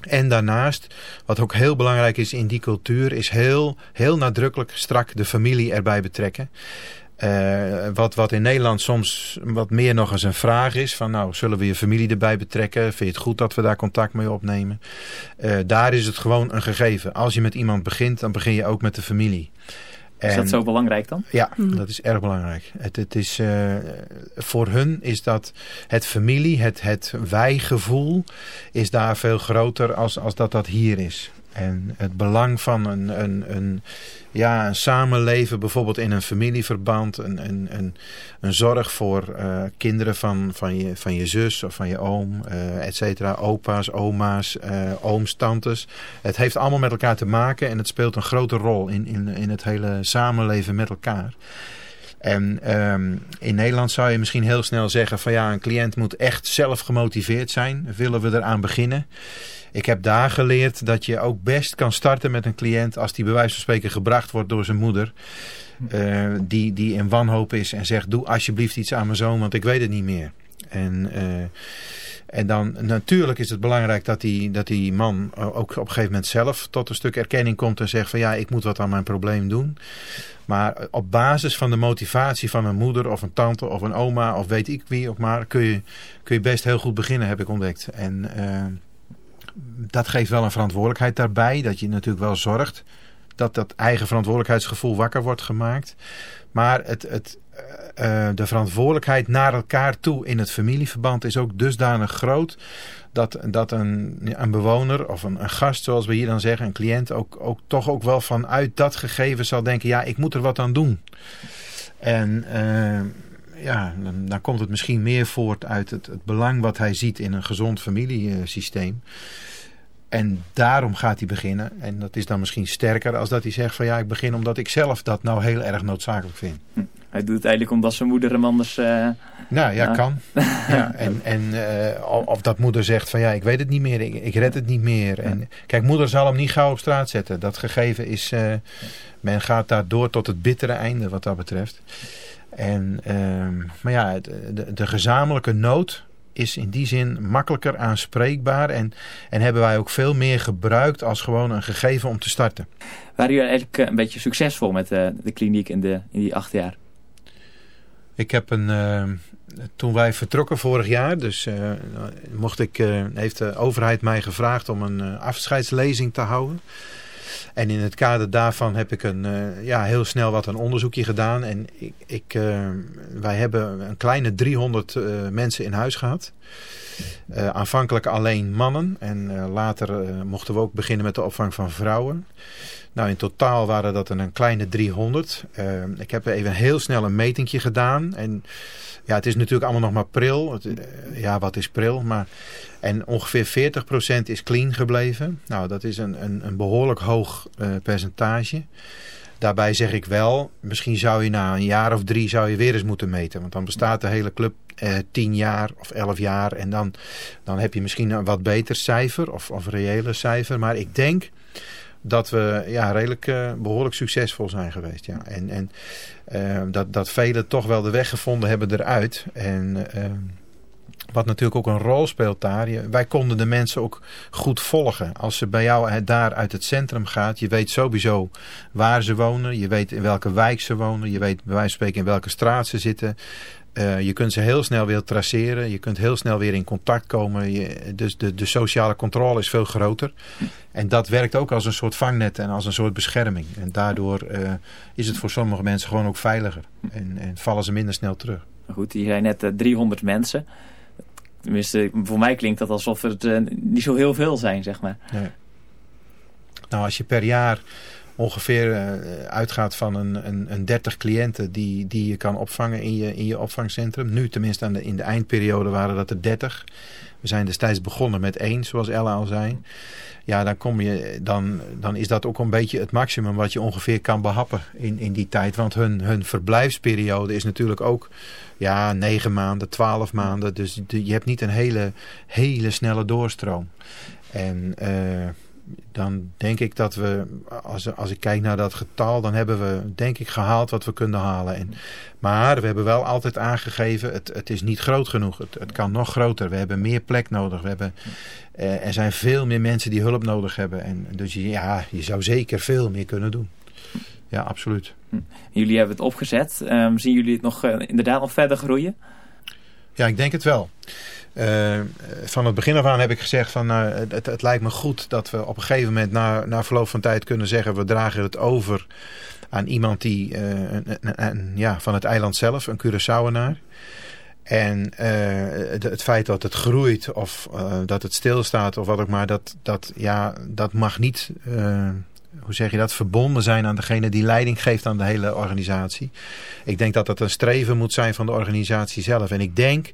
En daarnaast, wat ook heel belangrijk is in die cultuur, is heel, heel nadrukkelijk strak de familie erbij betrekken. Uh, wat, wat in Nederland soms wat meer nog eens een vraag is. Van nou, zullen we je familie erbij betrekken? Vind je het goed dat we daar contact mee opnemen? Uh, daar is het gewoon een gegeven. Als je met iemand begint, dan begin je ook met de familie. Is dat zo belangrijk dan? Ja, mm. dat is erg belangrijk. Het, het is, uh, voor hun is dat het familie, het, het wij-gevoel is daar veel groter als, als dat dat hier is. En het belang van een, een, een, ja, een samenleven, bijvoorbeeld in een familieverband, een, een, een, een zorg voor uh, kinderen van, van, je, van je zus of van je oom, uh, et cetera, opa's, oma's, uh, ooms, tantes. Het heeft allemaal met elkaar te maken en het speelt een grote rol in, in, in het hele samenleven met elkaar. En um, in Nederland zou je misschien heel snel zeggen van ja, een cliënt moet echt zelf gemotiveerd zijn. Willen we eraan beginnen? Ik heb daar geleerd dat je ook best kan starten met een cliënt als die bij wijze van spreken gebracht wordt door zijn moeder. Uh, die, die in wanhoop is en zegt doe alsjeblieft iets aan mijn zoon want ik weet het niet meer. En, uh, en dan natuurlijk is het belangrijk dat die, dat die man ook op een gegeven moment zelf tot een stuk erkenning komt en zegt van ja ik moet wat aan mijn probleem doen. Maar op basis van de motivatie van een moeder of een tante of een oma of weet ik wie ook maar kun je, kun je best heel goed beginnen heb ik ontdekt. En uh, dat geeft wel een verantwoordelijkheid daarbij. Dat je natuurlijk wel zorgt dat dat eigen verantwoordelijkheidsgevoel wakker wordt gemaakt. Maar het, het, uh, de verantwoordelijkheid naar elkaar toe in het familieverband is ook dusdanig groot. Dat, dat een, een bewoner of een, een gast, zoals we hier dan zeggen, een cliënt, ook, ook toch ook wel vanuit dat gegeven zal denken: ja, ik moet er wat aan doen. En. Uh, ja, dan, dan, komt het misschien meer voort uit het, het, belang wat hij ziet in een gezond familiesysteem. En daarom gaat hij beginnen. En dat is dan misschien sterker als dat hij zegt van ja, ik begin omdat ik zelf dat nou heel erg noodzakelijk vind. Hij doet het eigenlijk omdat zijn moeder hem anders... Uh, nou ja, kan. ja, en en uh, of dat moeder zegt van ja, ik weet het niet meer, ik, ik red het niet meer. En, kijk, moeder zal hem niet gauw op straat zetten. Dat gegeven is, uh, men gaat daar door tot het bittere einde wat dat betreft. En, uh, maar ja, de, de, gezamenlijke nood is in die zin makkelijker aanspreekbaar. En, en hebben wij ook veel meer gebruikt als gewoon een gegeven om te starten. Waren jullie eigenlijk een beetje succesvol met de, de kliniek in, de, in die acht jaar? Ik heb een... Uh, toen wij vertrokken vorig jaar, dus uh, mocht ik, uh, heeft de overheid mij gevraagd om een afscheidslezing te houden. En in het kader daarvan heb ik een, ja, heel snel wat een onderzoekje gedaan. En ik, ik wij hebben een kleine 300 uh, mensen in huis gehad. aanvankelijk alleen mannen. En later mochten we ook beginnen met de opvang van vrouwen. Nou, in totaal waren dat een kleine 300. ik heb even heel snel een metingje gedaan. En ja, het is natuurlijk allemaal nog maar pril. Het, ja, wat is pril? Maar en ongeveer 40% is clean gebleven. Nou, dat is een, een, een behoorlijk hoog uh, percentage. Daarbij zeg ik wel, misschien zou je na een jaar of drie zou je weer eens moeten meten. Want dan bestaat de hele club eh, 10 jaar of 11 jaar. En dan, dan heb je misschien een wat beter cijfer of, of reële cijfer. Maar ik denk dat we ja, redelijk uh, behoorlijk succesvol zijn geweest. Ja. En, en uh, dat, dat velen toch wel de weg gevonden hebben eruit. En... Uh, wat natuurlijk ook een rol speelt daar. Wij konden de mensen ook goed volgen. Als ze bij jou daar uit het centrum gaat. Je weet sowieso waar ze wonen. Je weet in welke wijk ze wonen. Je weet bij wijze van spreken in welke straat ze zitten. Uh, je kunt ze heel snel weer traceren. Je kunt heel snel weer in contact komen. Je, dus de, de sociale controle is veel groter. En dat werkt ook als een soort vangnet en als een soort bescherming. En daardoor uh, is het voor sommige mensen gewoon ook veiliger. En, en vallen ze minder snel terug. Goed, je zei net uh, 300 mensen Tenminste, voor mij klinkt dat alsof het niet zo heel veel zijn, zeg maar. Nee. Nou, als je per jaar ongeveer uh, uitgaat van een, een, een 30 cliënten die, die je kan opvangen in je, in je opvangcentrum. Nu tenminste aan de, in de eindperiode waren dat er 30. We zijn destijds begonnen met één, zoals Ella al zei. Ja, dan, kom je, dan, dan is dat ook een beetje het maximum wat je ongeveer kan behappen in, in die tijd. Want hun, hun verblijfsperiode is natuurlijk ook ja, 9 maanden, 12 maanden. Dus je hebt niet een hele, hele snelle doorstroom. En uh, dan denk ik dat we, als, als ik kijk naar dat getal, dan hebben we denk ik gehaald wat we kunnen halen. En, maar we hebben wel altijd aangegeven, het, het is niet groot genoeg. Het, het kan nog groter. We hebben meer plek nodig. We hebben, eh, er zijn veel meer mensen die hulp nodig hebben. En dus ja, je zou zeker veel meer kunnen doen. Ja, absoluut. Jullie hebben het opgezet. Um, zien jullie het nog uh, inderdaad nog verder groeien? Ja, ik denk het wel. Uh, van het begin af aan heb ik gezegd van uh, het, het, lijkt me goed dat we op een gegeven moment na, na verloop van tijd kunnen zeggen we dragen het over aan iemand die uh, een, ja, van het eiland zelf, een Curaçaoenaar. En het, het, feit dat het groeit of dat het stilstaat of wat ook maar, dat, dat, ja, dat mag niet hoe zeg je dat, verbonden zijn aan degene die leiding geeft aan de hele organisatie. Ik denk dat dat een streven moet zijn van de organisatie zelf. En ik denk,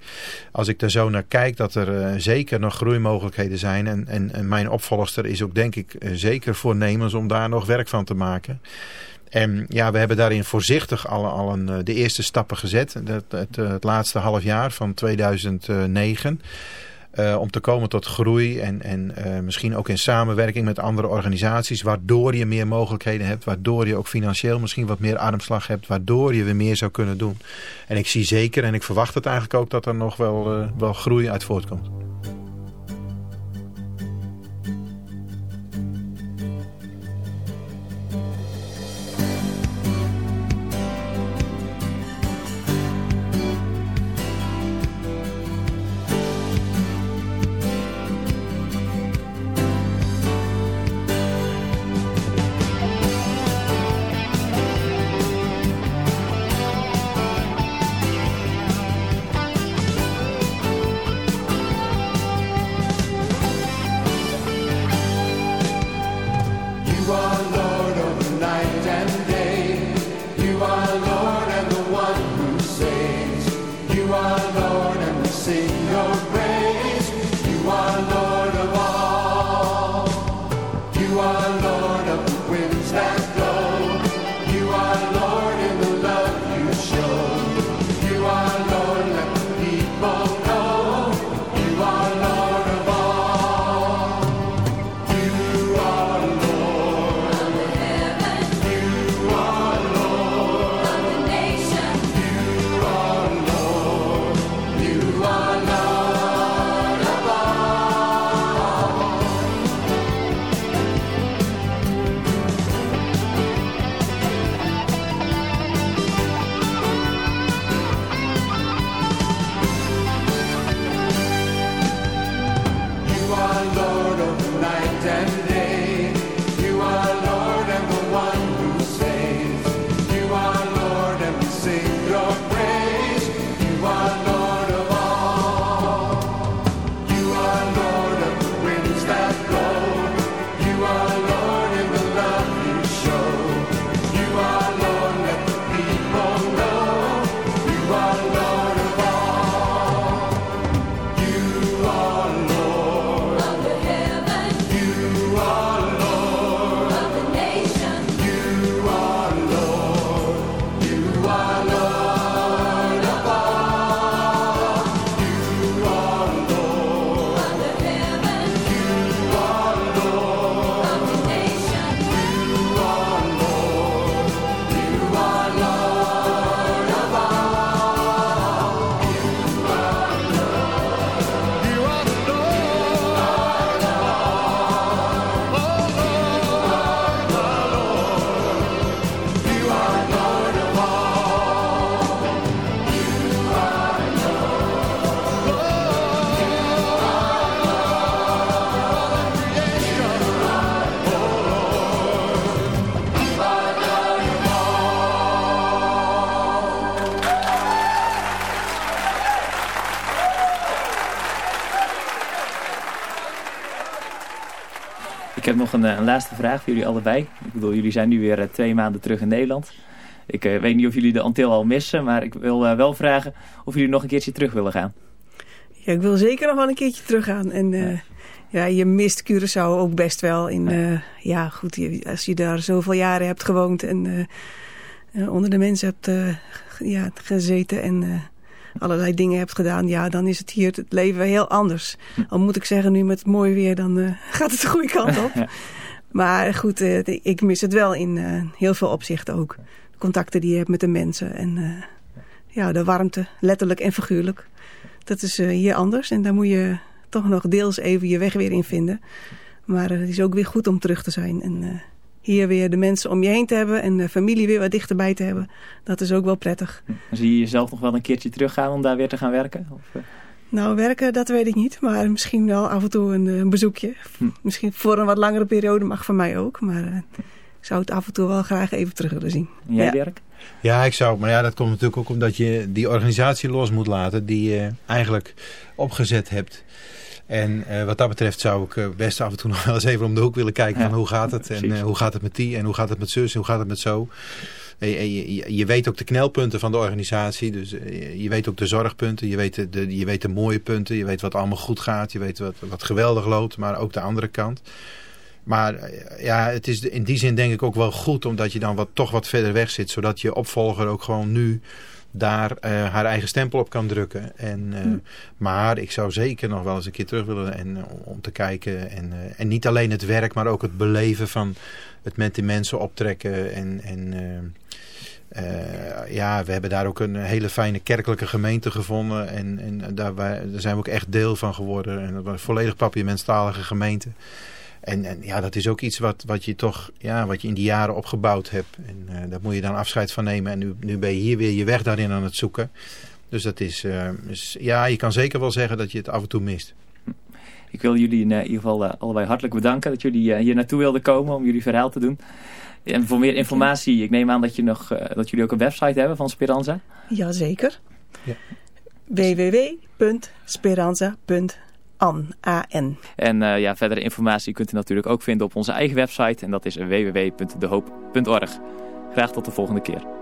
als ik er zo naar kijk, dat er uh, zeker nog groeimogelijkheden zijn. En, en, en, mijn opvolger is ook denk ik uh, zeker voornemens om daar nog werk van te maken. En ja, we hebben daarin voorzichtig al, al een, de eerste stappen gezet. Het, het, het laatste half jaar van 2009. Uh, om te komen tot groei en, en uh, misschien ook in samenwerking met andere organisaties. Waardoor je meer mogelijkheden hebt. Waardoor je ook financieel misschien wat meer armslag hebt. Waardoor je weer meer zou kunnen doen. En ik zie zeker en ik verwacht het eigenlijk ook dat er nog wel, uh, wel groei uit voortkomt. Nog een, laatste vraag voor jullie allebei. Ik bedoel, jullie zijn nu weer twee maanden terug in Nederland. Ik uh, weet niet of jullie de Antil al missen, maar ik wil wel vragen of jullie nog een keertje terug willen gaan. Ja, ik wil zeker nog wel een keertje terug gaan. En uh, ja. je mist Curaçao ook best wel. In, ja. ja, goed, je, als je daar zoveel jaren hebt gewoond en onder de mensen hebt ja, gezeten en allerlei dingen hebt gedaan, ja, dan is het hier het leven heel anders. Hm. Al moet ik zeggen, nu met het mooi weer, dan gaat het de goede kant op. maar goed, ik mis het wel in heel veel opzichten ook contacten die je hebt met de mensen. En ja, de warmte, letterlijk en figuurlijk. Dat is hier anders. En daar moet je toch nog deels even je weg weer in vinden. Maar het is ook weer goed om terug te zijn. En hier weer de mensen om je heen te hebben. En de familie weer wat dichterbij te hebben. Dat is ook wel prettig. Zie je jezelf nog wel een keertje teruggaan om daar weer te gaan werken? Of, nou, werken, dat weet ik niet. Maar misschien wel af en toe een, een bezoekje. Hm. Misschien voor een wat langere periode mag van mij ook. Maar ik zou het af en toe wel graag even terug willen zien. En jij, ja. Dirk? Ja, ik zou. Maar ja, dat komt natuurlijk ook omdat je die organisatie los moet laten die je eigenlijk opgezet hebt. En uh, wat dat betreft zou ik uh, best af en toe nog wel eens even om de hoek willen kijken ja. van hoe gaat het. En uh, hoe gaat het met die en hoe gaat het met zus en hoe gaat het met zo. Je, je, je, weet ook de knelpunten van de organisatie. Dus je weet ook de zorgpunten. Je weet de, je weet de mooie punten. Je weet wat allemaal goed gaat. Je weet wat, wat geweldig loopt. Maar ook de andere kant. Maar ja, het is in die zin denk ik ook wel goed, omdat je dan wat, toch wat verder weg zit. Zodat je opvolger ook gewoon nu daar uh, haar eigen stempel op kan drukken. En, uh, hm. Maar ik zou zeker nog wel eens een keer terug willen en, uh, om te kijken. En, uh, en niet alleen het werk, maar ook het beleven van het met die mensen optrekken. En, en ja, we hebben daar ook een hele fijne kerkelijke gemeente gevonden. En, en daar, wij, daar zijn we ook echt deel van geworden. En dat was een volledig papiamenstalige gemeente. En, en, ja, dat is ook iets wat, wat je toch ja, wat je in die jaren opgebouwd hebt. En uh, daar moet je dan afscheid van nemen. En nu, nu ben je hier weer je weg daarin aan het zoeken. Dus dat is, uh, is, ja, je kan zeker wel zeggen dat je het af en toe mist. Ik wil jullie in ieder geval uh, allebei hartelijk bedanken dat jullie hier naartoe wilden komen om jullie verhaal te doen. En voor meer informatie, ik neem aan dat, je nog, dat jullie ook een website hebben van Speranza. Jazeker. Ja. www.speranza.nl An, A-N. En uh, ja, verdere informatie kunt u natuurlijk ook vinden op onze eigen website. En dat is www.dehoop.org. Graag tot de volgende keer.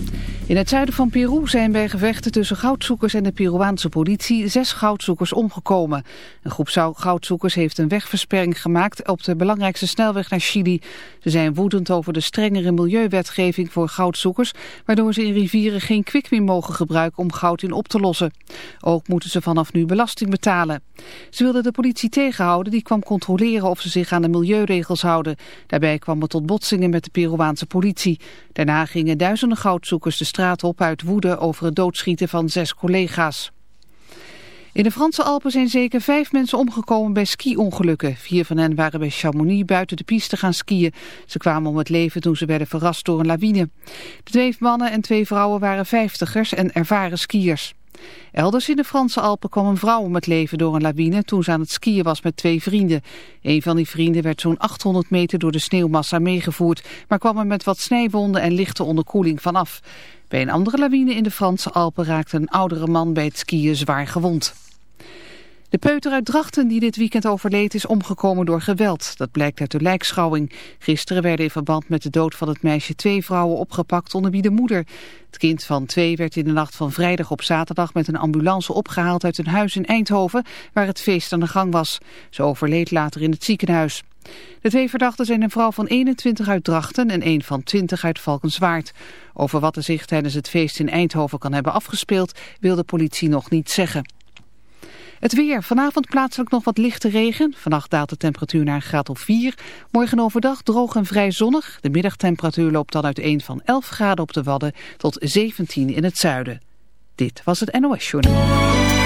In het zuiden van Peru zijn bij gevechten tussen goudzoekers en de Peruaanse politie zes goudzoekers omgekomen. Een groep goudzoekers heeft een wegversperring gemaakt op de belangrijkste snelweg naar Chili. Ze zijn woedend over de strengere milieuwetgeving voor goudzoekers, waardoor ze in rivieren geen kwik meer mogen gebruiken om goud in op te lossen. Ook moeten ze vanaf nu belasting betalen. Ze wilden de politie tegenhouden, die kwam controleren of ze zich aan de milieuregels houden. Daarbij kwam het tot botsingen met de Peruaanse politie. Daarna gingen duizenden goudzoekers de straat op uit woede over het doodschieten van zes collega's. In de Franse Alpen zijn zeker vijf mensen omgekomen bij ski-ongelukken. Vier van hen waren bij Chamonix buiten de piste gaan skiën. Ze kwamen om het leven toen ze werden verrast door een lawine. De twee mannen en twee vrouwen waren vijftigers en ervaren skiers. Elders in de Franse Alpen kwam een vrouw om het leven door een lawine toen ze aan het skiën was met twee vrienden. Een van die vrienden werd zo'n 800 meter door de sneeuwmassa meegevoerd, maar kwam er met wat snijwonden en lichte onderkoeling vanaf. Bij een andere lawine in de Franse Alpen raakte een oudere man bij het skiën zwaar gewond. De peuter uit Drachten die dit weekend overleed is omgekomen door geweld. Dat blijkt uit de lijkschouwing. Gisteren werden in verband met de dood van het meisje twee vrouwen opgepakt onder wie de moeder. Het kind van twee werd in de nacht van vrijdag op zaterdag met een ambulance opgehaald uit een huis in Eindhoven waar het feest aan de gang was. Ze overleed later in het ziekenhuis. De twee verdachten zijn een vrouw van 21 uit Drachten en een van 20 uit Valkenswaard. Over wat er zich tijdens het feest in Eindhoven kan hebben afgespeeld wil de politie nog niet zeggen. Het weer. Vanavond plaatselijk nog wat lichte regen. Vannacht daalt de temperatuur naar een graad of 4. Morgen overdag droog en vrij zonnig. De middagtemperatuur loopt dan uiteen van 11 graden op de Wadden tot 17 in het zuiden. Dit was het NOS Journal.